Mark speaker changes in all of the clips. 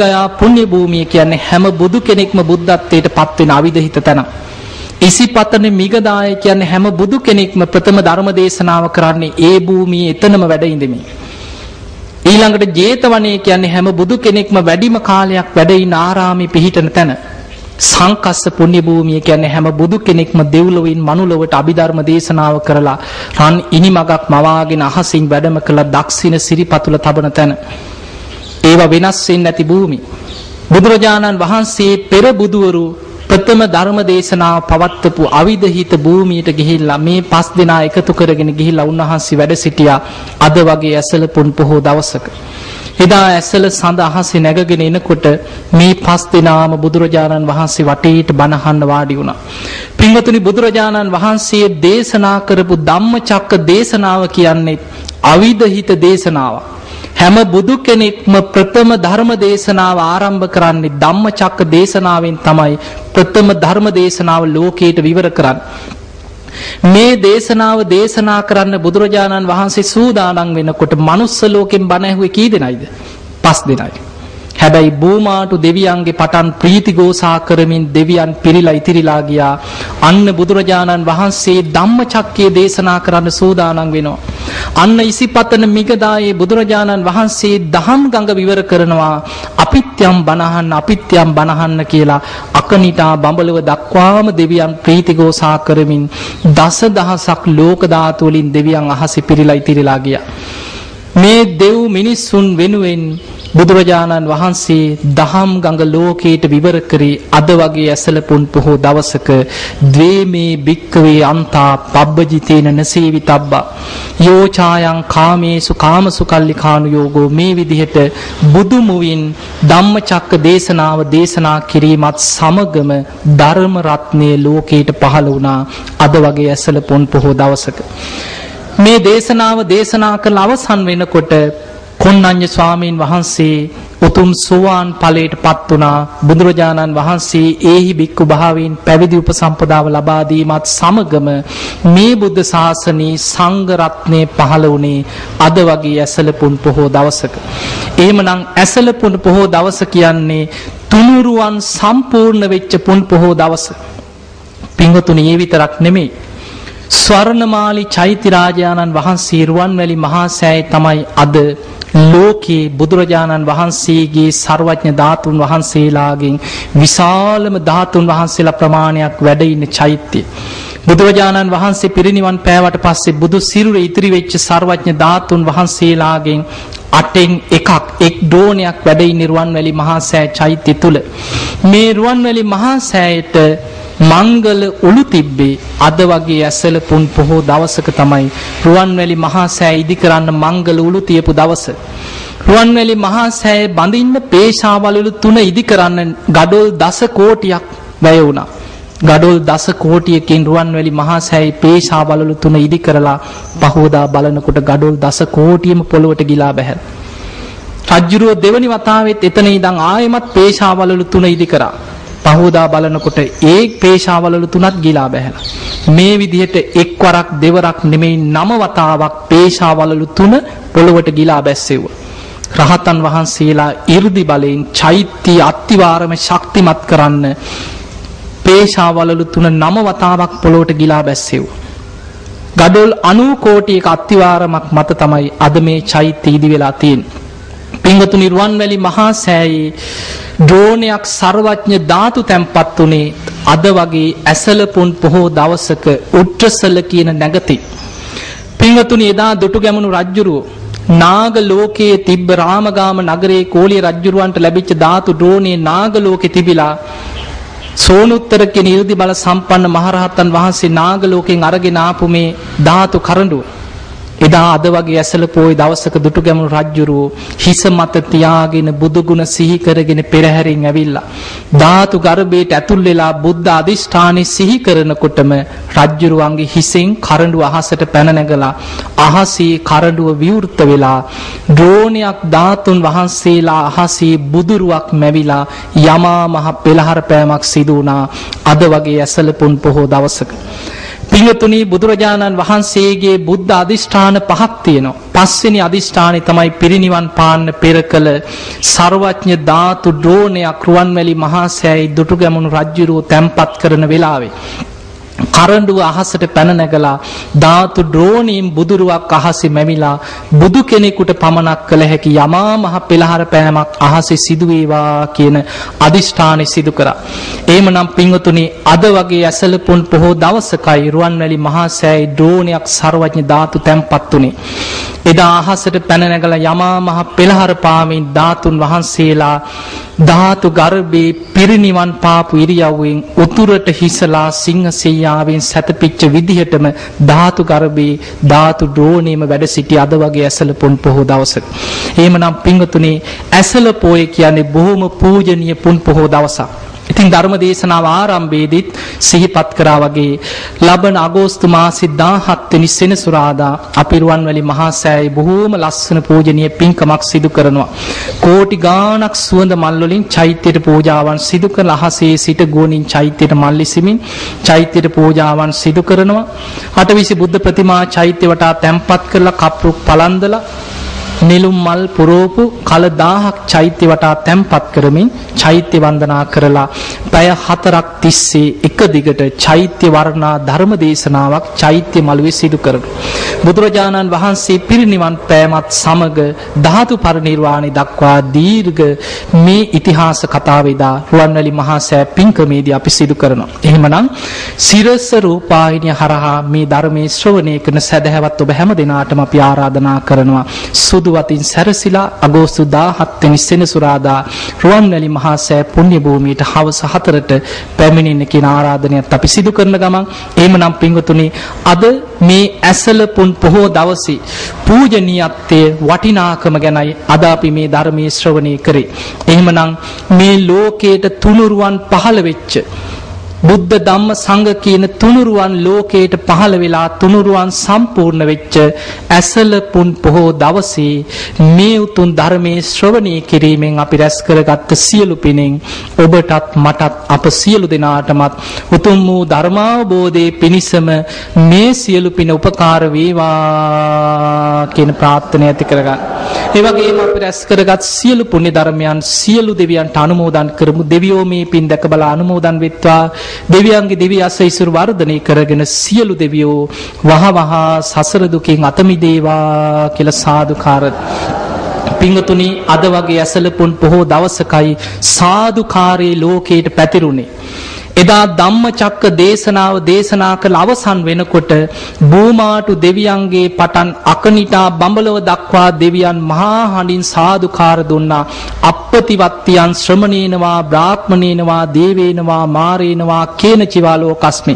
Speaker 1: ගයා පුණ්‍ය භූමිය කියන්නේ හැම බුදු කෙනෙක්ම බුද්ධත්වයට පත් වෙන අවිදහිත තැන. ඉසිපතන මිගදාය කියන්නේ හැම බුදු කෙනෙක්ම ප්‍රථම ධර්ම දේශනාව කරන්නේ ඒ භූමියේ එතනම වැඩ ඉඳෙමින්. ඊළඟට ජේතවනය කියන්නේ හැම බුදු කෙනෙක්ම වැඩිම කාලයක් වැඩ ඉන්න ආරාමේ පිහිටන තැන. සංකස්ස පුණ්‍ය භූමිය කියන්නේ හැම බුදු කෙනෙක්ම දෙව්ලොවින් මනුලොවට අභිධර්ම දේශනාව කරලා රන් ඉනිමගක් මවාගෙන අහසින් වැඩම කළ දක්ෂින සිරිපතුල තබන තැන. ඒවා වෙනස් වෙන්නේ නැති භූමි. බුදුරජාණන් වහන්සේ පෙර බුදුවරු ප්‍රථම ධර්ම දේශනාව පවත්වපු අවිදහිත භූමියට ගිහිල්ලා මේ පස් දෙනා එකතු කරගෙන ගිහිල්ලා උන්වහන්සේ වැඩ සිටියා අද වගේ ඇසල පුන් පොහෝ දවසක. එදා ඇසල සඳ අහසේ නැගගෙන එනකොට මේ පස් දෙනාම බුදුරජාණන් වහන්සේ වටේට බණහන්න වාඩි වුණා. පින්වතුනි බුදුරජාණන් වහන්සේ දේශනා කරපු ධම්මචක්ක දේශනාව කියන්නේ අවිදහිත දේශනාවක්. හැම බුදු කෙනෙක්ම ප්‍රථම ධර්ම දේශනාව ආරම්භ කරන්නේ ධම්මචක්ක දේශනාවෙන් තමයි ප්‍රථම ධර්ම දේශනාව ලෝකයට විවර කරන්නේ. මේ දේශනාව දේශනා කරන්න බුදුරජාණන් වහන්සේ සූදානම් වෙනකොට manuss ලෝකෙන් බණ ඇහුවේ කී දෙනයිද? පස් දෙනයි. හැබැයි බූමාටු දෙවියන්ගේ පටන් ප්‍රීතිගෝසා කරමින් දෙවියන් පිරිලා ඉතිරිලා ගියා. අන්න බුදුරජාණන් වහන්සේ ධම්මචක්කයේ දේශනා කරන්න සූදානම් වෙනවා. අන්න ඉසිපතන මිගදායේ බුදුරජාණන් වහන්සේ දහම් ගඟ විවර කරනවා. අපිත්‍යම් බණහන්න අපිත්‍යම් බණහන්න කියලා අකනිටා බඹලව දක්වාම දෙවියන් ප්‍රීතිගෝසා කරමින් දස දහසක් ලෝක ධාතු වලින් දෙවියන් අහසේ පිරිලා ඉතිරිලා ගියා. මේ දෙව් මිනිස්සුන් වෙනුවෙන් බුදුරජාණන් වහන්සේ දහම් ගඟ ලෝකයට විවර කරේ අද වගේ ඇසල පුන් පොහෝ දවසක ද්වේමේ භික්කවේ අන්තා පබ්බජිතේන නසේවි තබ්බා යෝචායන් කාමේසු කාමසු කල්ලිකානු යෝගෝ. මේ විදිහට බුදු මුවින් ධම්මචක්ක දේශනාව දේශනා කිරීමත් සමගම ධර්ම රත්නයේ ලෝකයට පහළ වුණා අද වගේ ඇසල පුන් පොහෝ දවසක. මේ දේශනාව දේශනා කළ අවසන් වෙනකොට කොන්නඤ්ඤ ස්වාමීන් වහන්සේ උතුම් සෝවාන් ඵලයට පත් වුණා බුදුරජාණන් වහන්සේ ඒහි බික්කු භාවයෙන් පැවිදි උපසම්පදාව ලබා දීමත් සමගම මේ බුද්ධ ශාසනයේ සංඝ රත්නය පහළ වුණේ අද වගේ ඇසලපුන් පොහෝ දවසක. එහෙමනම් ඇසලපුන් පොහෝ දවස කියන්නේ තුනුරුවන් සම්පූර්ණ වෙච්ච පුන් පොහෝ දවස. පින්වතුනි ඒ විතරක් නෙමෙයි ස්වර්ණමාලි චෛත්‍යරාජානන් වහන්සේ රුවන්වැලි මහා සෑය තමයි අද ලෝකයේ බුදුරජාණන් වහන්සේගේ ਸਰවඥ ධාතුන් වහන්සේලාගෙන් විශාලම ධාතුන් වහන්සේලා ප්‍රමාණයක් වැඩ ඉන්න චෛත්‍යය. බුදුරජාණන් වහන්සේ පිරිනිවන් පෑවට පස්සේ බුදු සිරුරේ ඉතිරි වෙච්ච ਸਰවඥ ධාතුන් වහන්සේලාගෙන් අටෙන් එකක් එක් ඩෝනයක් වැඩ ඉන්න රුවන්වැලි මහා සෑය චෛත්‍ය තුල මේ රුවන්වැලි මහා සෑයට මංගල උළු තිබ්බේ අද වගේ ඇසල පුන් පොහෝ දවසක තමයි රුවන්වැලි මහා සෑ ඉදි කරන්න මංගල උළු තියපු දවස. රුවන්වැලි මහා සෑය බඳින්න පේශාවලුළු තුන ඉදි කරන්න ගඩොල් දස කෝටියක් වැය වුණා. ගඩොල් දස කෝටියකින් රුවන්වැලි මහා සෑයි පේශාවලුළු තුන ඉදි කරලා පහෝදා බලනකොට ගඩොල් දස කෝටියම පොළොවට ගිලා බැහැ. රජ්ජුරුව දෙවනි වතාවෙත් එතන ඉඳන් ආයෙමත් පේශාවලුළු තුන ඉදි කරා. පහෝදා බලනකොට ඒ පේශාවලලු තුනත් ගිලා බැහැලා. මේ විදිහට එක්වරක් දෙවරක් නෙමෙයි නම වතාවක් පේශාවලලු තුන පොළොවට ගිලා බැස්සෙව්වා. රහතන් වහන්සේලා 이르දි බලයෙන් චෛත්‍ය අත්තිවාරම ශක්තිමත් කරන්න පේශාවලලු තුන නම වතාවක් පොළොවට ගිලා බැස්සෙව්වා. ගඩොල් 90 කෝටියක අත්තිවාරමක් මත තමයි අද මේ චෛත්‍ය ඉදි වෙලා තියෙන්නේ. පින්වතුනි රුවන්වැලි මහා සෑයේ ඩ්‍රෝනයක් ਸਰවඥ ධාතු තැන්පත් උනේ අද වගේ ඇසල පුන් පොහෝ දවසක උත්‍රසල කියන නැගති. පින්වතුනි එදා දුටු ගැමුණු රජ්ජුරුව නාග ලෝකයේ තිබ්බ රාමගාම නගරේ කෝලිය රජ්ජුරුවන්ට ලැබිච්ච ධාතු ඩ්‍රෝනේ නාග ලෝකේ තිබිලා සෝනුත්තර කියන 이르දි බල සම්පන්න මහරහතන් වහන්සේ නාග ලෝකෙන් අරගෙන ආපු මේ ධාතු කරඬුව එදා අද වගේ ඇසල පොයි දවසක දුටු ගැමුණු රජ්ජුරුව හිස මත තියාගෙන බුදුගුණ සිහි කරගෙන පෙරහැරින් ඇවිල්ලා. ධාතු ගර්භයට ඇතුල් වෙලා බුද්ධ අදිෂ්ඨානෙ සිහි කරනකොටම රජ්ජුරුවන්ගේ හිසෙන් කරඬුව අහසට පැන නැගලා අහසේ කරඬුව විවෘත වෙලා ඩ්‍රෝනයක් ධාතුන් වහන්සේලා අහසේ බුදුරුවක් මැවිලා යමා මහ පෙළහර පෑමක් සිදු වුණා. අද වගේ ඇසල පුන් පොහෝ දවසක පිංගතුනි බුදුරජාණන් වහන්සේගේ බුද්ධ අධිෂ්ඨාන පහක් තියෙනවා. පස්වෙනි අධිෂ්ඨානය තමයි පිරිනිවන් පාන්න පෙර කළ ਸਰවඥ ධාතු ඩ්‍රෝනයක් රුවන්වැලි මහා සෑයි දුටුගැමුණු රජුරුව තැන්පත් කරන වෙලාවේ කරඬුව අහසට පැන නැගලා ධාතු ඩ්‍රෝනීන් බුදුරුවක් අහසේ මැමිලා බුදු කෙනෙකුට පමණක් කළ හැකි යමා මහ පෙළහර පෑමක් අහසේ සිදු වේවා කියන අදිෂ්ඨානෙ සිදු කරා. එහෙමනම් පින්වතුනි අද වගේ ඇසලපුන් පොහෝ දවසකයි රුවන්වැලි මහා සෑයේ ඩ්‍රෝනයක් ਸਰවඥ ධාතු තැන්පත් උනේ. එදා අහසට පැන නැගලා යමා මහ පෙළහර පාමින් ධාතුන් වහන්සේලා ධාතු ගර්භේ පිරිනිවන් පාපු ඉරියව්වෙන් උතුරට හිසලා සිංහසෙයියාවෙන් සැතපිච්ච විදිහටම ධාතු ගර්භේ ධාතු ඩ්‍රෝනේම වැඩ සිටි අද වගේ ඇසල පුන් පොහෝ දවසක. එහෙමනම් පින්වතුනි ඇසල පොය කියන්නේ බොහොම පූජනීය පුන් පොහෝ දවසක්. ඉතින් ධර්ම දේශනාව ආරම්භයේදීත් සිහිපත් කරා වගේ ලබන අගෝස්තු මාසේ 17 වෙනි සෙනසුරාදා අපි රුවන්වැලි මහා සෑයේ බොහෝම ලස්සන පූජනීය පින්කමක් සිදු කරනවා. කෝටි ගාණක් සුවඳ මල් වලින් චෛත්‍යයට පූජාවන් සිදු කළ අහසේ සිට ගෝණින් චෛත්‍යයට මල් ඉසිමින් චෛත්‍යයට පූජාවන් සිදු කරනවා. අටවිසි බුද්ධ ප්‍රතිමා චෛත්‍ය වටා තැන්පත් කරලා කප්රුක් පලන්දලා නෙළුම් මල් පුරෝපු කල 1000ක් චෛත්‍ය වටා තැන්පත් කරමින් චෛත්‍ය වන්දනා කරලා පැය 4ක් තිස්සේ එක දිගට චෛත්‍ය වර්ණා ධර්ම දේශනාවක් චෛත්‍ය මළුවේ සිදු කරනවා. බුදුරජාණන් වහන්සේ පිරිනිවන් පෑමත් සමග ධාතු පරිනිර්වාණය දක්වා දීර්ඝ මේ ඉතිහාස කතාවේදා රුවන්වැලි මහා සෑ පින්කමේදී අපි සිදු කරනවා. එහෙමනම් සිරස රූපාහිනිය හරහා මේ ධර්මයේ ශ්‍රවණය කරන සදහැවත් ඔබ හැම දිනාටම අපි ආරාධනා කරනවා. සුදු සුදු වතින් සැරසිලා අගෝස්තු 17 වෙනි සෙනසුරාදා රුවන්වැලි මහා සෑ පුණ්‍ය භූමියට හවස 4ට පැමිණෙන්න කියන ආරාධනයත් අපි සිදු කරන ගමන් එහෙමනම් පින්වතුනි අද මේ ඇසල පුන් පොහෝ දවසේ පූජනීයත්වයේ වටිනාකම ගැනයි අද අපි මේ ධර්මයේ ශ්‍රවණය කරේ. එහෙමනම් මේ ලෝකයට තුනුරුවන් පහළ වෙච්ච බුද්ධ ධම්ම සංඝ කියන තුනුරුවන් ලෝකයට පහළ වෙලා තුනුරුවන් සම්පූර්ණ වෙච්ච ඇසල පුන් පොහෝ දවසේ මේ උතුම් ධර්මයේ ශ්‍රවණය කිරීමෙන් අපි රැස් කරගත්ත සියලු පිනෙන් ඔබටත් මටත් අප සියලු දෙනාටමත් උතුම් වූ ධර්මාවබෝධයේ පිණිසම මේ සියලු පින උපකාර වේවා කියන ප්‍රාර්ථනාව ඇති කරගන්න. ඒ වගේම අපි රැස් කරගත් සියලු පුණ්‍ය ධර්මයන් සියලු දෙවියන්ට අනුමෝදන් කරමු. දෙවියෝ මේ පින් දැක බල අනුමෝදන් වෙත්වා. දෙවියන්ගේ දිව්‍ය අසයිසුරු වර්ධනය කරගෙන සියලු දෙවියෝ වහ වහ සසර දුකින් අත මිදේවා කියලා සාදුකාර පිංගතුනි අද වගේ ඇසලපුන් පොහෝ දවසකයි සාදුකාරී ලෝකයට පැතිරුණේ. එදා ධම්මචක්ක දේශනාව දේශනා කළ අවසන් වෙනකොට බූමාටු දෙවියන්ගේ පටන් අකනිටා බඹලව දක්වා දෙවියන් මහා හඬින් සාදුකාර දුන්නා. අප්පතිවත්තියන් ශ්‍රමණේනවා බ්‍රාහ්මණේනවා දේවේනවා මාරේනවා කේන චිවාලෝකස්මි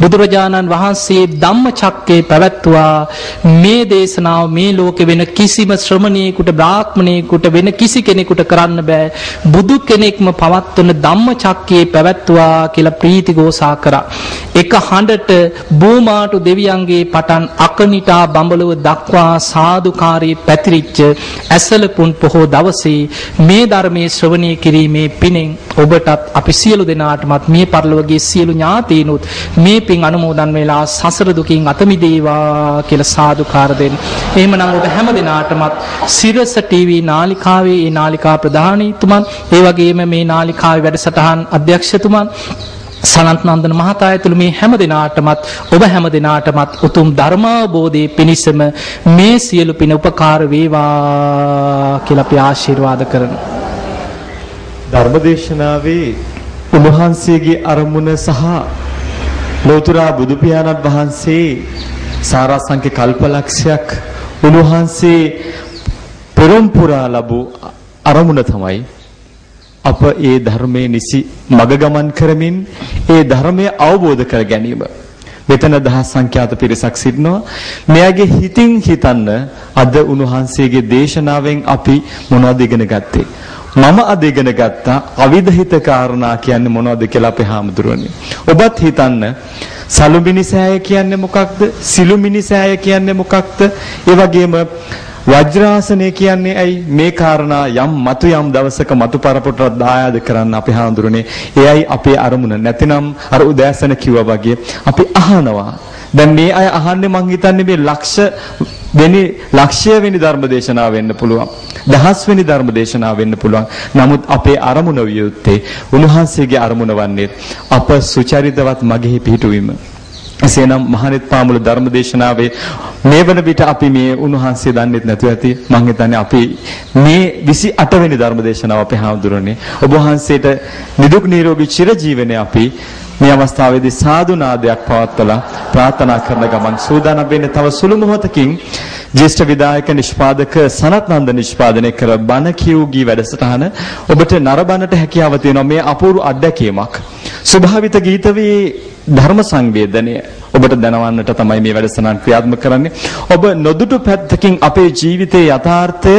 Speaker 1: බුදුරජාණන් වහන්සේ ධම්මචක්කේ පැවැත්තුවා. මේ දේශනාව මේ ලෝකෙ වෙන කිසිම ශ්‍රමණේකුට බ්‍රාහ්මණේකුට වෙන කිසි කෙනෙකුට කරන්න බෑ. බුදු කෙනෙක්ම පවත්වන ධම්මචක්කේ පැවැත්තුවා කියලා ප්‍රීති ഘോഷා කරා. එක හඬට බූමාටු දෙවියන්ගේ පටන් අකනිටා බඹලව දක්වා සාදුකාරී පැතිරිච්ච ඇසලපුන් පොහෝ දවසේ මේ ධර්මයේ ශ්‍රවණය කිරීමේ පිණින් ඔබටත් අපි සියලු දෙනාටමත් මේ පරිලෝකයේ සියලු ඥාතීනුත් මේ පින් අනුමෝදන් වෙලා සසර දුකින් අත මිදේවා කියලා සාදුකාර දෙන්න. එහෙමනම් ඔබ හැම දිනාටමත් සිරස ටීවී නාලිකාවේ ඒ නාලිකා ප්‍රධානීතුමන් ඒ වගේම මේ නාලිකාවේ වැඩසටහන් අධ්‍යක්ෂතුමන් සනත් නන්දන මහතා ඇතුළු මේ හැම දිනාටමත් ඔබ හැම දිනාටමත් උතුම් ධර්මාවබෝධයේ පිණිසම මේ සියලු පින උපකාර වේවා කියලා අපි ආශිර්වාද කරනවා.
Speaker 2: ධර්මදේශනාවේ උන්වහන්සේගේ අරමුණ සහ ලෝතර බුදු පියාණන් වහන්සේ සාරාංශක කල්පලක්ෂයක් උන්වහන්සේ පෙරම් පුරා ලැබූ අරමුණ තමයි අප ඒ ධර්මයේ නිසි මග ගමන් කරමින් ඒ ධර්මය අවබෝධ කර ගැනීම. මෙතන දහස් සංඛ්‍යාත පිරිසක් සිටිනවා. මෙයාගේ හිතින් හිතන්න අද උන්වහන්සේගේ දේශනාවෙන් අපි මොනවද ඉගෙන ගත්තේ? මම අද ඉගෙන ගත්තා අවිධහිත කාරණා කියන්නේ මොනවද කියලා අපේ හාමුදුරුවනේ. ඔබත් හිතන්න සලුමිනිසෑය කියන්නේ මොකක්ද? සිළුමිනිසෑය කියන්නේ මොකක්ද? ඒ වගේම වජ්‍රාසනය කියන්නේ ඇයි මේ කාරණා යම් මතු යම් දවසක මතු පරපුරට දායාද කරන්න අපි හාඳුරන්නේ එයයි අපේ අරමුණ නැතිනම් අර උදෑසන කිව්වා වගේ අපි අහනවා දැන් මේ අය අහන්නේ මං හිතන්නේ මේ ලක්ෂ වෙනි ලක්ෂය වෙනි ධර්ම දේශනාව වෙන්න පුළුවන්. දහස් වෙනි ධර්ම දේශනාව වෙන්න පුළුවන්. නමුත් අපේ අරමුණ විය යුත්තේ උන්වහන්සේගේ අරමුණ වන්නේ අප සුචරිතවත් මගෙහි පිහිටුවීම. එසේනම් මහණෙත් පාමුල ධර්ම දේශනාවේ මේ වන විට අපි මේ උන්වහන්සේ දන්නෙත් නැතුව ඇති. මම හිතන්නේ අපි මේ 28 වෙනි ධර්ම දේශනාව අපේ හාමුදුරනේ. ඔබ වහන්සේට නිදුක් නිරෝගී චිරජීවනයේ අපි මේ අවස්ථාවේදී සාදු නාදයක් පවත්වලා ප්‍රාර්ථනා කරන ගමන් සූදානම් වෙන්නේ තව සුළු මොහොතකින් ජ්‍යෙෂ්ඨ විදායක නිෂ්පාදක සනත් නන්ද නිෂ්පාදනය කර බණ කියූ ගී වැඩසටහන ඔබට නරඹන්නට හැකියාව තියෙනවා. මේ අපූර්ව අත්දැකීමක්. ස්වභාවිත ගීතවේ ධර්ම සංවේදනය. ඔබට දැනවන්නට තමයි මේ වැඩසටහන ක්‍රියාත්මක කරන්නේ. ඔබ නොදුටු පැත්තකින් අපේ ජීවිතයේ යථාර්ථය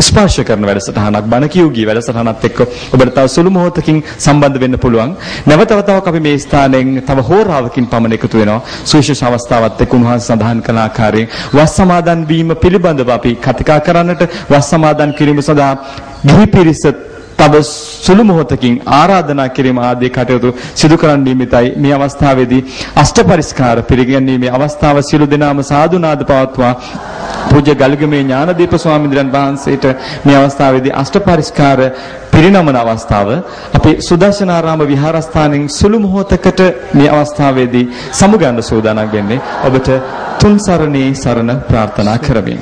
Speaker 2: ස්පර්ශ කරන වැඩසටහනක් බණ කියූ ගී වැඩසටහනත් එක්ක ඔබට තව සුළු මොහොතකින් සම්බන්ධ වෙන්න පුළුවන්. නැවත වතාවක් අපි මේ ස්ථානයෙන් තව හෝරාවකින් පමණ එකතු වෙනවා. සුවිශේෂ අවස්ථාවත් එක්ක උන්වහන්සේ සඳහන් කළ ආකාරයෙන් වස් සමාදන් වීම පිළිබඳව අපි කතිකා කරන්නට වස් සමාදන් කිරීම සඳහා ගිහි පිරිස තව සුළු මොහොතකින් ආරාධනා කිරීම ආදී කටයුතු සිදු කරන්න නිමිතයි මේ අවස්ථාවේදී අෂ්ට පරිස්කාර පිළිගැනීමේ අවස්ථාව සිළු දෙනාම සාදු නාද පවත්වා පූජ්‍ය ගල්ගමේ ඥානදීප ස්වාමීන් වහන්සේට මේ අවස්ථාවේදී අෂ්ට පරිස්කාර පිරිනමන අවස්ථාව අපේ සුදර්ශනාරාම විහාරස්ථානයෙන් සුළු මොහොතකට මේ අවස්ථාවේදී සමුගන්න සූදානම් වෙන්නේ ඔබට තුන් සරණේ සරණ ප්‍රාර්ථනා කරමින්.